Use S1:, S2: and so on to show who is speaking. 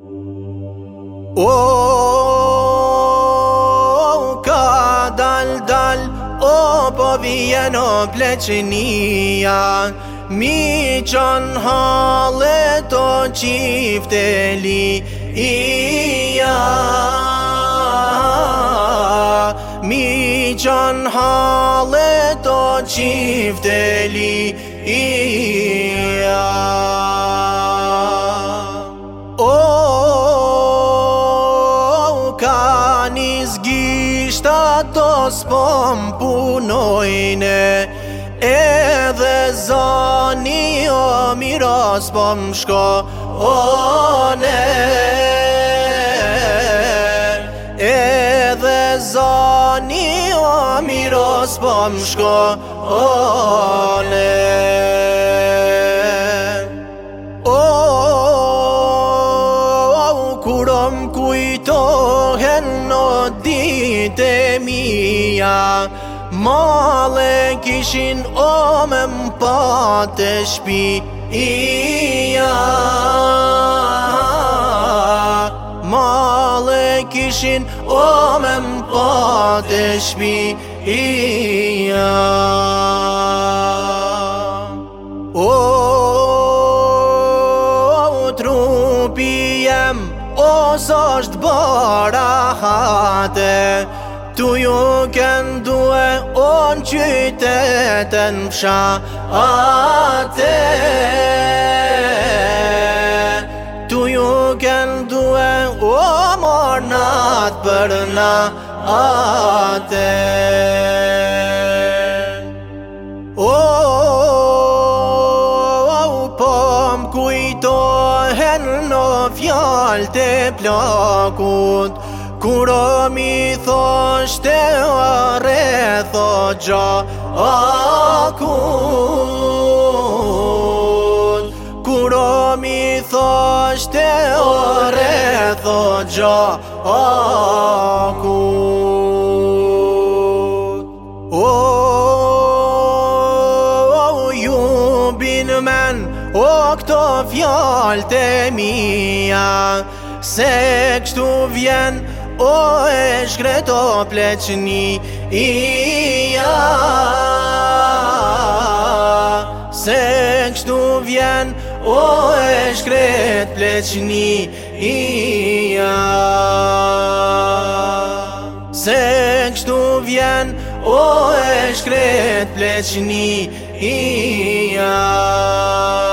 S1: O, oh, ka dal dal, o, oh, po vje në pleqenia Mi qon halë të qifte li ija Mi qon halë të qifte li ka një zgisht ato s'pom punojne Edhe zani o miro s'pom shko o ne Edhe zani o miro s'pom shko o ne më kujtohen në dit e mija Male kishin o me më patë e shpi ija Male kishin o me më patë shpi ija O, o, o, os është bëra hate Tu ju këndu e onë qytetën pësha Ate Tu ju këndu e o mornat për na Ate në fjallë të plakut Kur o mi thosht e are thot gja akut Kuro mi thosht e are thot gja akut Oh O këto fjallë të mija Se kështu vjen O e shkreto pleçni i ja Se kështu vjen O e shkret pleçni i ja Se kështu vjen O e shkret pleçni i ja